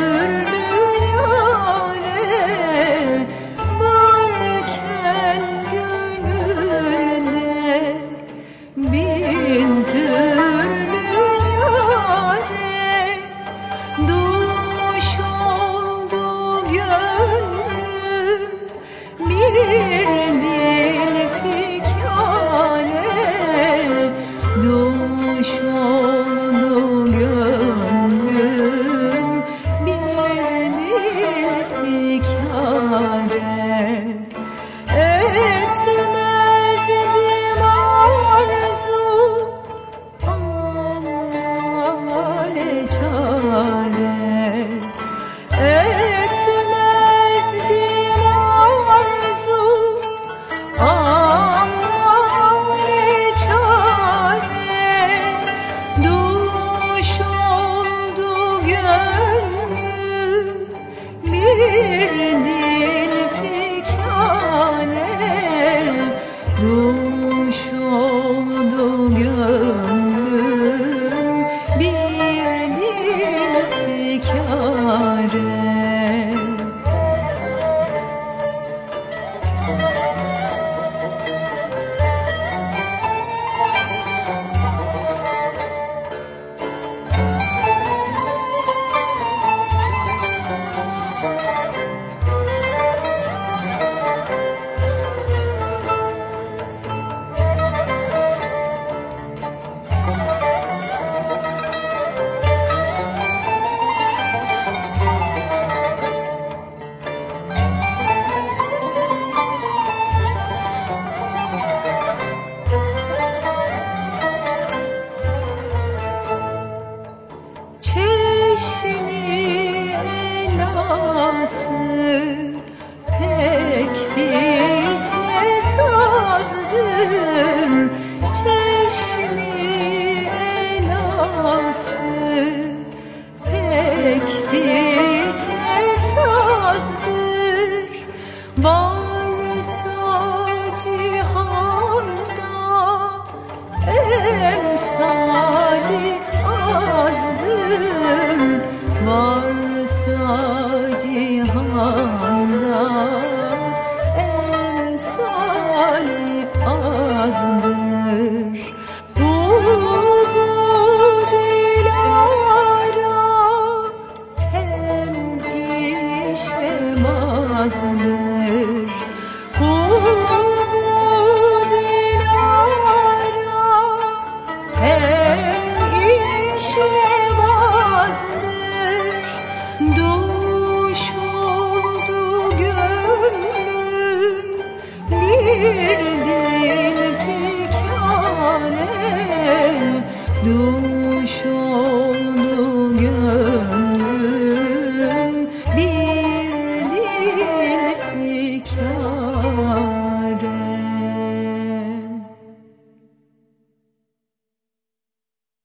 ömür varsa cihanda emsali azdır. Varsa cihanda emsali azdır Dilara, hem iş ve mazdır blue